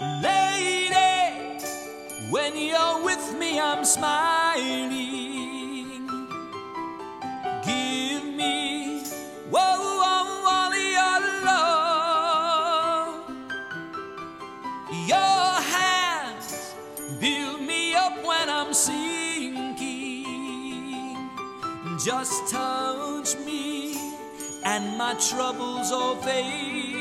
Lady, when you're with me, I'm smiling. Give me, whoa, whoa, all your love. Your hands build me up when I'm sinking. Just touch me, and my troubles all fade.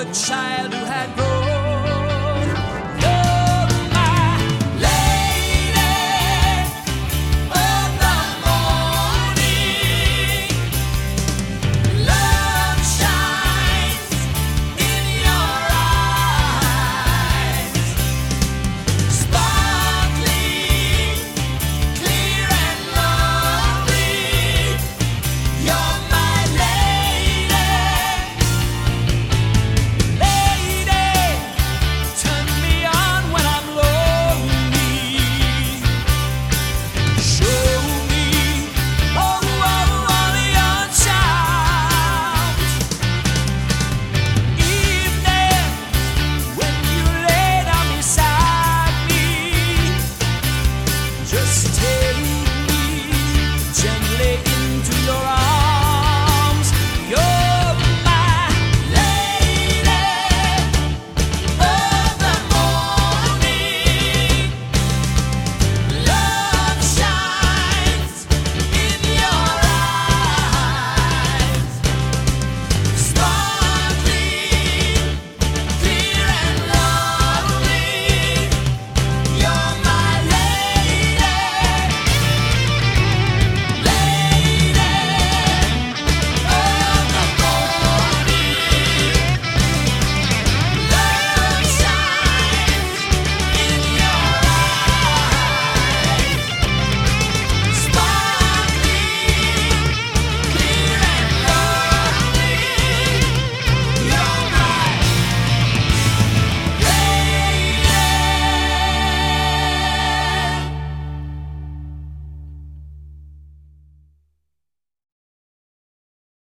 A child who had grown.